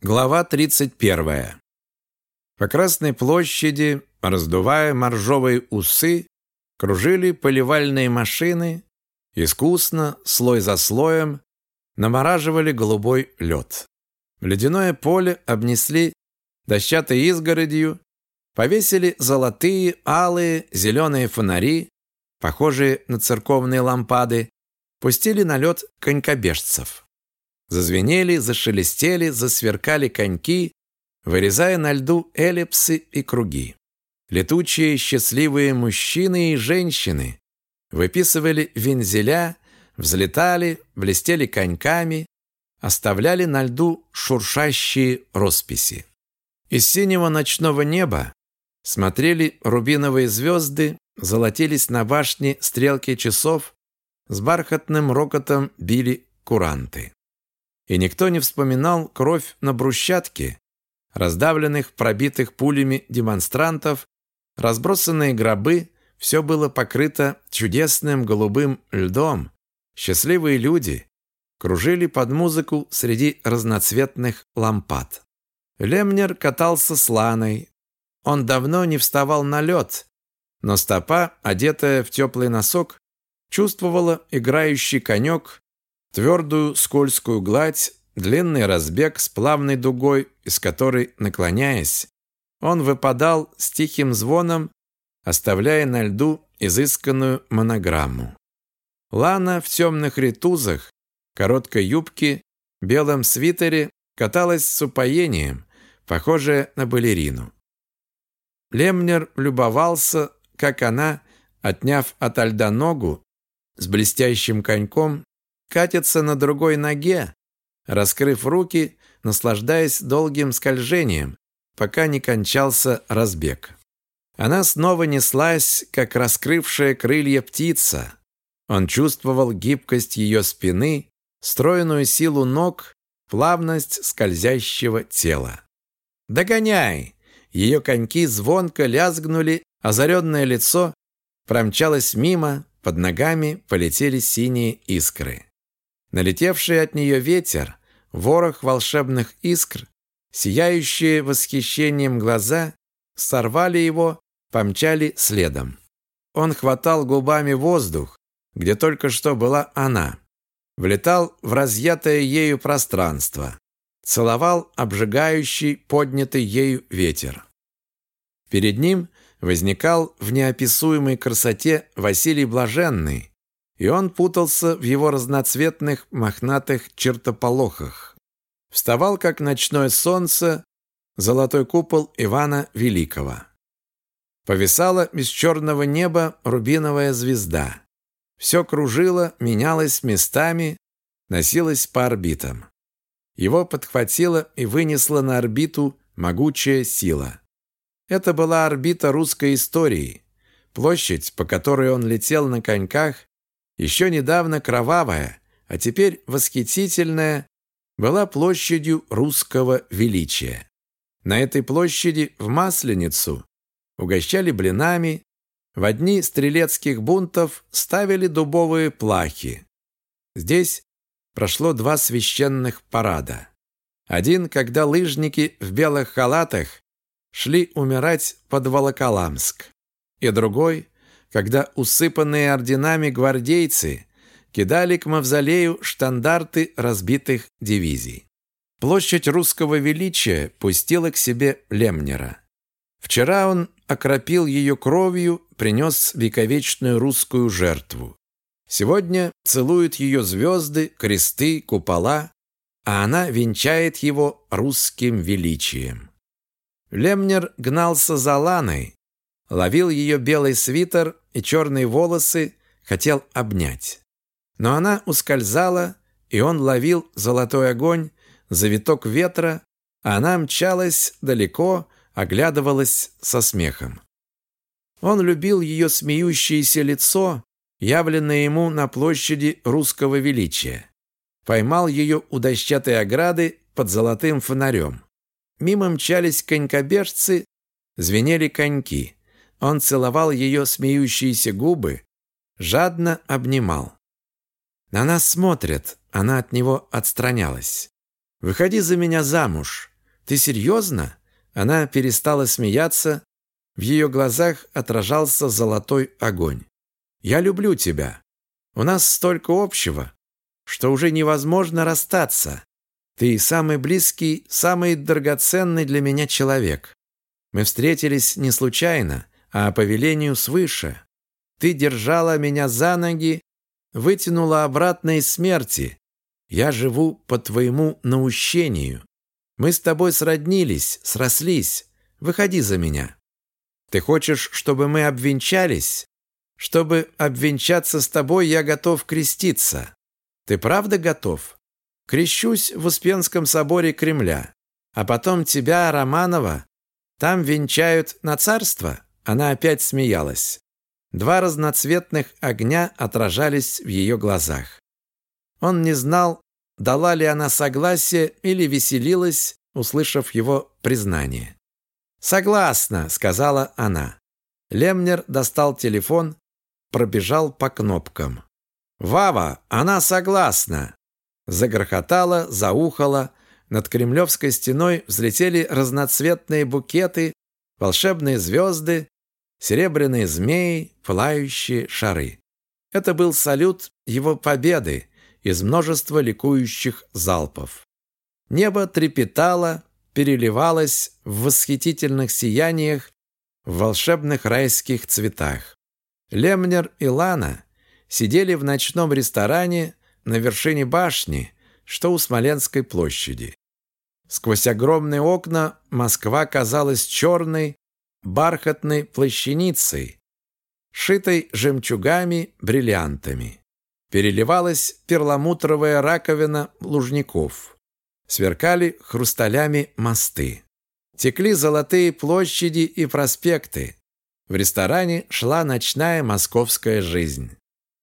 Глава 31. По Красной площади, раздувая моржовые усы, кружили поливальные машины, искусно, слой за слоем, намораживали голубой лед. Ледяное поле обнесли дощатой изгородью, повесили золотые, алые, зеленые фонари, похожие на церковные лампады, пустили на лед конькобежцев. Зазвенели, зашелестели, засверкали коньки, вырезая на льду эллипсы и круги. Летучие счастливые мужчины и женщины выписывали вензеля, взлетали, блестели коньками, оставляли на льду шуршащие росписи. Из синего ночного неба смотрели рубиновые звезды, золотились на башне стрелки часов, с бархатным рокотом били куранты и никто не вспоминал кровь на брусчатке, раздавленных, пробитых пулями демонстрантов, разбросанные гробы, все было покрыто чудесным голубым льдом. Счастливые люди кружили под музыку среди разноцветных лампад. Лемнер катался с Ланой. Он давно не вставал на лед, но стопа, одетая в теплый носок, чувствовала играющий конек Твердую скользкую гладь, длинный разбег с плавной дугой, из которой, наклоняясь, он выпадал с тихим звоном, оставляя на льду изысканную монограмму. Лана в темных ритузах, короткой юбке, белом свитере каталась с упоением, похожая на балерину. Лемнер любовался, как она, отняв от льда ногу, с блестящим коньком катится на другой ноге, раскрыв руки, наслаждаясь долгим скольжением, пока не кончался разбег. Она снова неслась, как раскрывшая крылья птица. Он чувствовал гибкость ее спины, стройную силу ног, плавность скользящего тела. «Догоняй!» Ее коньки звонко лязгнули, озаренное лицо промчалось мимо, под ногами полетели синие искры. Налетевший от нее ветер, ворох волшебных искр, сияющие восхищением глаза, сорвали его, помчали следом. Он хватал губами воздух, где только что была она. Влетал в разъятое ею пространство. Целовал обжигающий, поднятый ею ветер. Перед ним возникал в неописуемой красоте Василий Блаженный, и он путался в его разноцветных мохнатых чертополохах. Вставал, как ночное солнце, золотой купол Ивана Великого. Повисала из черного неба рубиновая звезда. Все кружило, менялось местами, носилось по орбитам. Его подхватила и вынесла на орбиту могучая сила. Это была орбита русской истории. Площадь, по которой он летел на коньках, еще недавно кровавая, а теперь восхитительная, была площадью русского величия. На этой площади в Масленицу угощали блинами, в дни стрелецких бунтов ставили дубовые плахи. Здесь прошло два священных парада. Один, когда лыжники в белых халатах шли умирать под Волоколамск, и другой, когда усыпанные орденами гвардейцы кидали к мавзолею штандарты разбитых дивизий. Площадь русского величия пустила к себе Лемнера. Вчера он окропил ее кровью, принес вековечную русскую жертву. Сегодня целуют ее звезды, кресты, купола, а она венчает его русским величием. Лемнер гнался за Ланой, ловил ее белый свитер и черные волосы, хотел обнять. Но она ускользала, и он ловил золотой огонь, завиток ветра, а она мчалась далеко, оглядывалась со смехом. Он любил ее смеющееся лицо, явленное ему на площади русского величия. Поймал ее у дощатой ограды под золотым фонарем. Мимо мчались конькобежцы, звенели коньки. Он целовал ее смеющиеся губы, жадно обнимал. На нас смотрят, она от него отстранялась. Выходи за меня замуж. Ты серьезно?» Она перестала смеяться. В ее глазах отражался золотой огонь. «Я люблю тебя. У нас столько общего, что уже невозможно расстаться. Ты самый близкий, самый драгоценный для меня человек. Мы встретились не случайно, а по велению свыше. Ты держала меня за ноги, вытянула обратно из смерти. Я живу по твоему наущению. Мы с тобой сроднились, срослись. Выходи за меня. Ты хочешь, чтобы мы обвенчались? Чтобы обвенчаться с тобой, я готов креститься. Ты правда готов? Крещусь в Успенском соборе Кремля. А потом тебя, Романова, там венчают на царство?» Она опять смеялась. Два разноцветных огня отражались в ее глазах. Он не знал, дала ли она согласие или веселилась, услышав его признание. «Согласна», — сказала она. Лемнер достал телефон, пробежал по кнопкам. «Вава, она согласна!» Загрохотала, заухала, над Кремлевской стеной взлетели разноцветные букеты, волшебные звезды, серебряные змеи, пылающие шары. Это был салют его победы из множества ликующих залпов. Небо трепетало, переливалось в восхитительных сияниях, в волшебных райских цветах. Лемнер и Лана сидели в ночном ресторане на вершине башни, что у Смоленской площади. Сквозь огромные окна Москва казалась черной, бархатной плащаницей, шитой жемчугами, бриллиантами. Переливалась перламутровая раковина лужников. Сверкали хрусталями мосты. Текли золотые площади и проспекты. В ресторане шла ночная московская жизнь.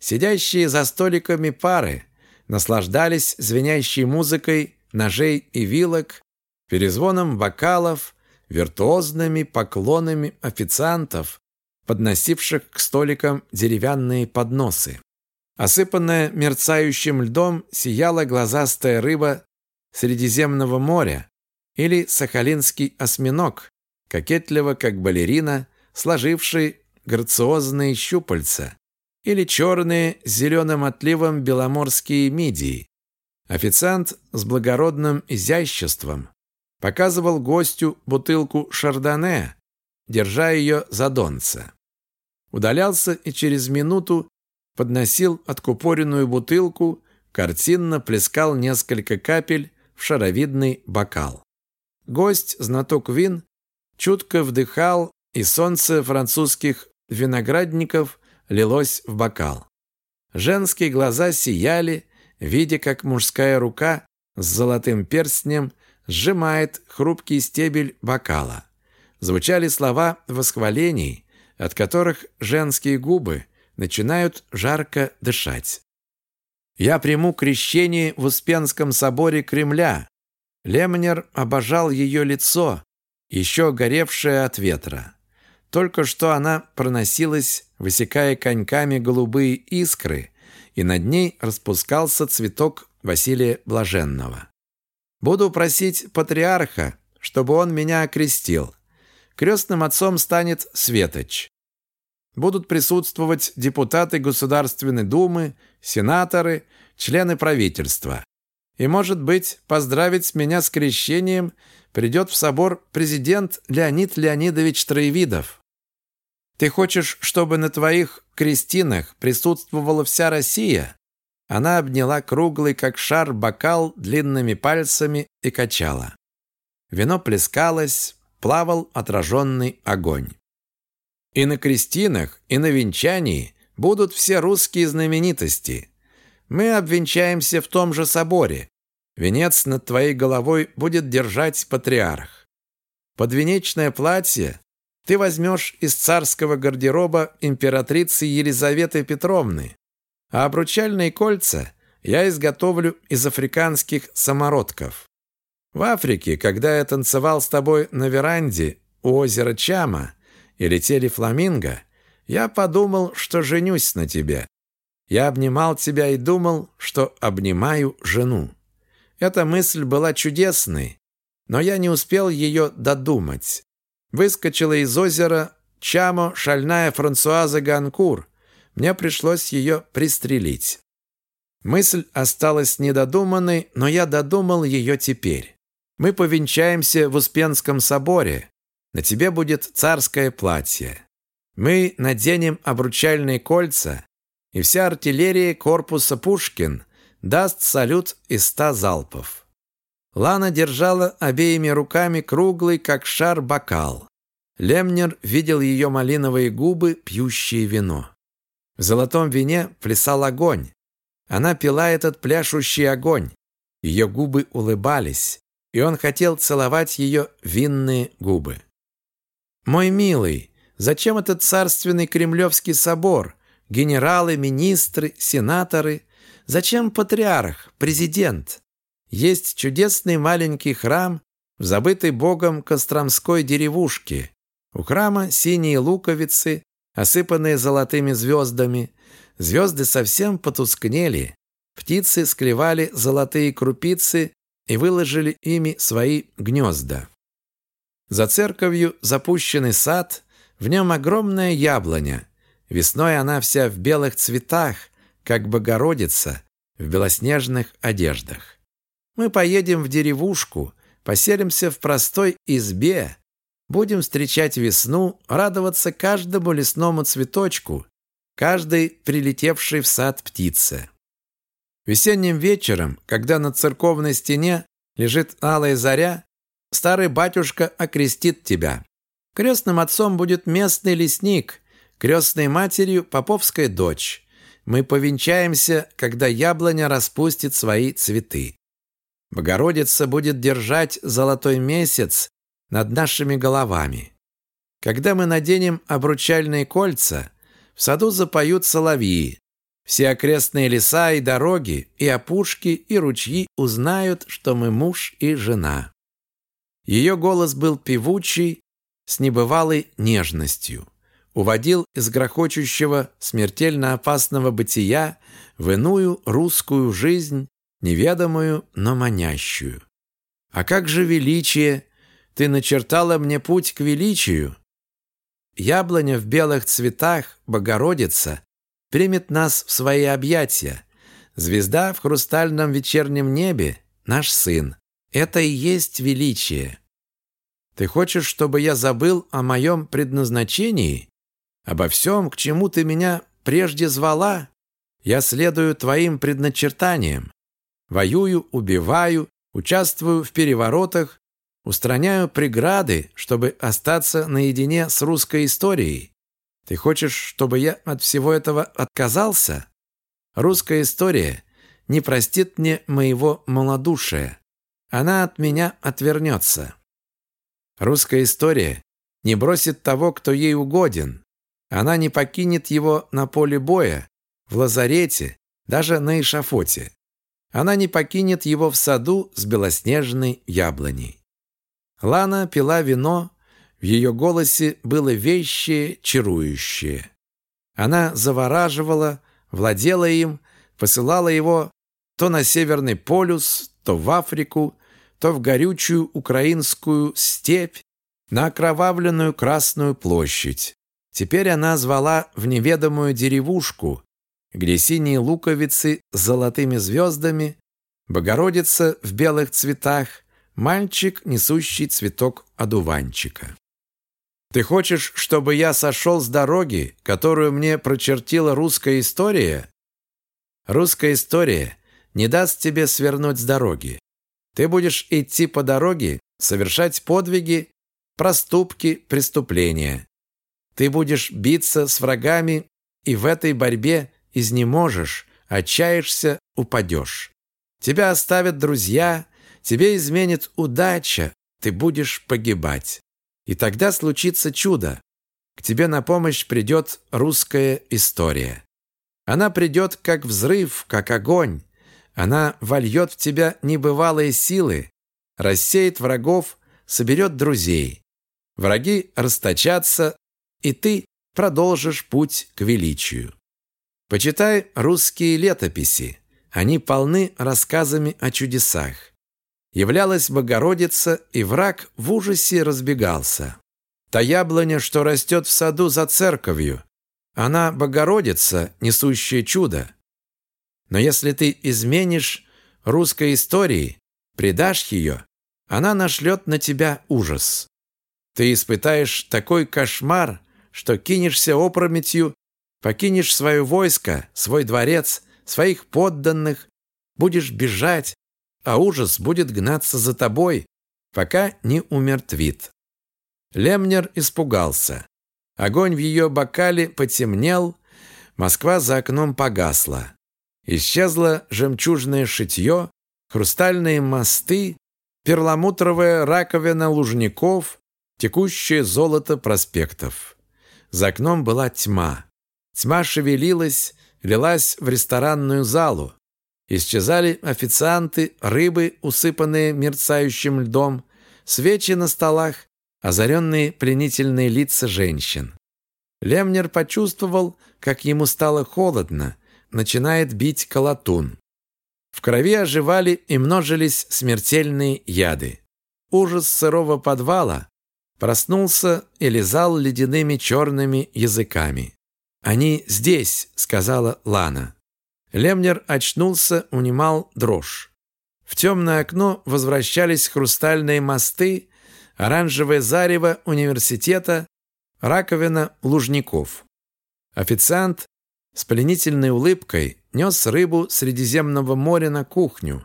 Сидящие за столиками пары наслаждались звенящей музыкой ножей и вилок, перезвоном бокалов, виртуозными поклонами официантов, подносивших к столикам деревянные подносы. Осыпанная мерцающим льдом сияла глазастая рыба Средиземного моря или сахалинский осьминог, кокетливо, как балерина, сложивший грациозные щупальца, или черные с зеленым отливом беломорские мидии. Официант с благородным изяществом показывал гостю бутылку шардоне, держа ее за донце. Удалялся и через минуту подносил откупоренную бутылку, картинно плескал несколько капель в шаровидный бокал. Гость, знаток вин, чутко вдыхал, и солнце французских виноградников лилось в бокал. Женские глаза сияли, видя, как мужская рука с золотым перстнем сжимает хрупкий стебель бокала. Звучали слова восхвалений, от которых женские губы начинают жарко дышать. «Я приму крещение в Успенском соборе Кремля». Лемнер обожал ее лицо, еще горевшее от ветра. Только что она проносилась, высекая коньками голубые искры, и над ней распускался цветок Василия Блаженного. «Буду просить патриарха, чтобы он меня окрестил. Крестным отцом станет Светоч. Будут присутствовать депутаты Государственной Думы, сенаторы, члены правительства. И, может быть, поздравить меня с крещением придет в собор президент Леонид Леонидович Троевидов. Ты хочешь, чтобы на твоих крестинах присутствовала вся Россия?» Она обняла круглый, как шар, бокал длинными пальцами и качала. Вино плескалось, плавал отраженный огонь. «И на крестинах, и на венчании будут все русские знаменитости. Мы обвенчаемся в том же соборе. Венец над твоей головой будет держать патриарх. Подвенечное платье ты возьмешь из царского гардероба императрицы Елизаветы Петровны, а обручальные кольца я изготовлю из африканских самородков. В Африке, когда я танцевал с тобой на веранде у озера Чама и летели фламинго, я подумал, что женюсь на тебе. Я обнимал тебя и думал, что обнимаю жену. Эта мысль была чудесной, но я не успел ее додумать. Выскочила из озера Чамо шальная Франсуаза Ганкур. Мне пришлось ее пристрелить. Мысль осталась недодуманной, но я додумал ее теперь. Мы повенчаемся в Успенском соборе. На тебе будет царское платье. Мы наденем обручальные кольца, и вся артиллерия корпуса Пушкин даст салют из ста залпов. Лана держала обеими руками круглый, как шар, бокал. Лемнер видел ее малиновые губы, пьющие вино. В золотом вине плясал огонь. Она пила этот пляшущий огонь. Ее губы улыбались, и он хотел целовать ее винные губы. «Мой милый, зачем этот царственный кремлевский собор? Генералы, министры, сенаторы? Зачем патриарх, президент? Есть чудесный маленький храм в забытой богом Костромской деревушке. У храма синие луковицы, осыпанные золотыми звездами. Звезды совсем потускнели. Птицы склевали золотые крупицы и выложили ими свои гнезда. За церковью запущенный сад, в нем огромная яблоня. Весной она вся в белых цветах, как Богородица, в белоснежных одеждах. Мы поедем в деревушку, поселимся в простой избе, будем встречать весну, радоваться каждому лесному цветочку, каждой прилетевшей в сад птице. Весенним вечером, когда на церковной стене лежит алая заря, старый батюшка окрестит тебя. Крестным отцом будет местный лесник, крестной матерью поповская дочь. Мы повенчаемся, когда яблоня распустит свои цветы. Богородица будет держать золотой месяц над нашими головами. Когда мы наденем обручальные кольца, в саду запоют соловьи. Все окрестные леса и дороги, и опушки, и ручьи узнают, что мы муж и жена. Ее голос был певучий, с небывалой нежностью. Уводил из грохочущего, смертельно опасного бытия в иную русскую жизнь, неведомую, но манящую. А как же величие, ты начертала мне путь к величию. Яблоня в белых цветах, Богородица, примет нас в свои объятия. Звезда в хрустальном вечернем небе — наш сын. Это и есть величие. Ты хочешь, чтобы я забыл о моем предназначении? Обо всем, к чему ты меня прежде звала? Я следую твоим предначертаниям. Воюю, убиваю, участвую в переворотах, Устраняю преграды, чтобы остаться наедине с русской историей. Ты хочешь, чтобы я от всего этого отказался? Русская история не простит мне моего малодушия. Она от меня отвернется. Русская история не бросит того, кто ей угоден. Она не покинет его на поле боя, в лазарете, даже на эшафоте. Она не покинет его в саду с белоснежной яблоней. Лана пила вино, в ее голосе было вещее, чарующее. Она завораживала, владела им, посылала его то на Северный полюс, то в Африку, то в горючую украинскую степь, на окровавленную Красную площадь. Теперь она звала в неведомую деревушку, где синие луковицы с золотыми звездами, Богородица в белых цветах, Мальчик, несущий цветок одуванчика. «Ты хочешь, чтобы я сошел с дороги, которую мне прочертила русская история?» «Русская история не даст тебе свернуть с дороги. Ты будешь идти по дороге, совершать подвиги, проступки, преступления. Ты будешь биться с врагами, и в этой борьбе изнеможешь, отчаешься, упадешь. Тебя оставят друзья, Тебе изменит удача, ты будешь погибать. И тогда случится чудо. К тебе на помощь придет русская история. Она придет как взрыв, как огонь. Она вольет в тебя небывалые силы, рассеет врагов, соберет друзей. Враги расточатся, и ты продолжишь путь к величию. Почитай русские летописи. Они полны рассказами о чудесах. являлась Богородица, и враг в ужасе разбегался. Та яблоня, что растет в саду за церковью, она Богородица, несущая чудо. Но если ты изменишь русской истории, предашь ее, она нашлет на тебя ужас. Ты испытаешь такой кошмар, что кинешься опрометью, покинешь свое войско, свой дворец, своих подданных, будешь бежать, а ужас будет гнаться за тобой, пока не умертвит. Лемнер испугался. Огонь в ее бокале потемнел, Москва за окном погасла. Исчезло жемчужное шитье, хрустальные мосты, перламутровая раковина лужников, текущее золото проспектов. За окном была тьма. Тьма шевелилась, лилась в ресторанную залу. Исчезали официанты, рыбы, усыпанные мерцающим льдом, свечи на столах, озаренные пленительные лица женщин. Лемнер почувствовал, как ему стало холодно, начинает бить колотун. В крови оживали и множились смертельные яды. Ужас сырого подвала проснулся и лизал ледяными черными языками. «Они здесь», — сказала Лана. Лемнер очнулся, унимал дрожь. В темное окно возвращались хрустальные мосты, оранжевое зарево университета, раковина лужников. Официант с пленительной улыбкой нес рыбу Средиземного моря на кухню.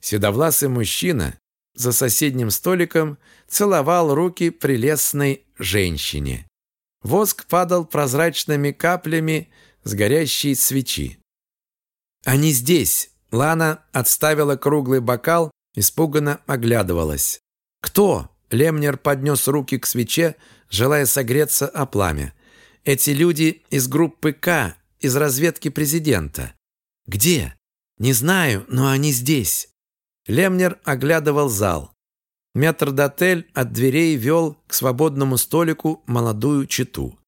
Седовласый мужчина за соседним столиком целовал руки прелестной женщине. Воск падал прозрачными каплями с горящей свечи. «Они здесь!» Лана отставила круглый бокал, испуганно оглядывалась. «Кто?» Лемнер поднес руки к свече, желая согреться о пламя. «Эти люди из группы К, из разведки президента». «Где?» «Не знаю, но они здесь». Лемнер оглядывал зал. Метрдотель от дверей вел к свободному столику молодую читу.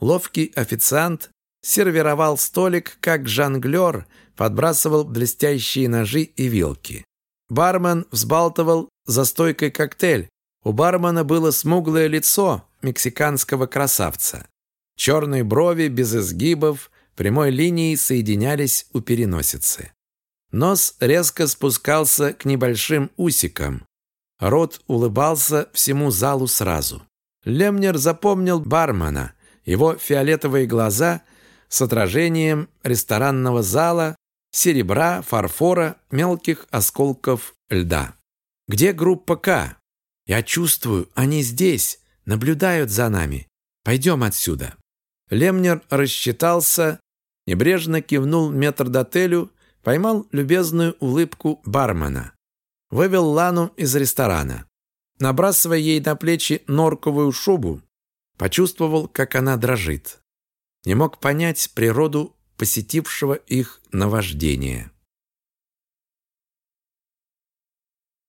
Ловкий официант сервировал столик, как жонглер подбрасывал блестящие ножи и вилки. Бармен взбалтывал за стойкой коктейль, у бармена было смуглое лицо мексиканского красавца. Черные брови без изгибов прямой линией соединялись у переносицы. Нос резко спускался к небольшим усикам. Рот улыбался всему залу сразу. Лемнер запомнил бармена, его фиолетовые глаза с отражением ресторанного зала, серебра, фарфора, мелких осколков льда. «Где группа К?» Я чувствую, они здесь, наблюдают за нами. Пойдем отсюда». Лемнер рассчитался, небрежно кивнул метрдотелю, поймал любезную улыбку бармена. Вывел Лану из ресторана. Набрасывая ей на плечи норковую шубу, почувствовал, как она дрожит. Не мог понять природу посетившего их наваждения.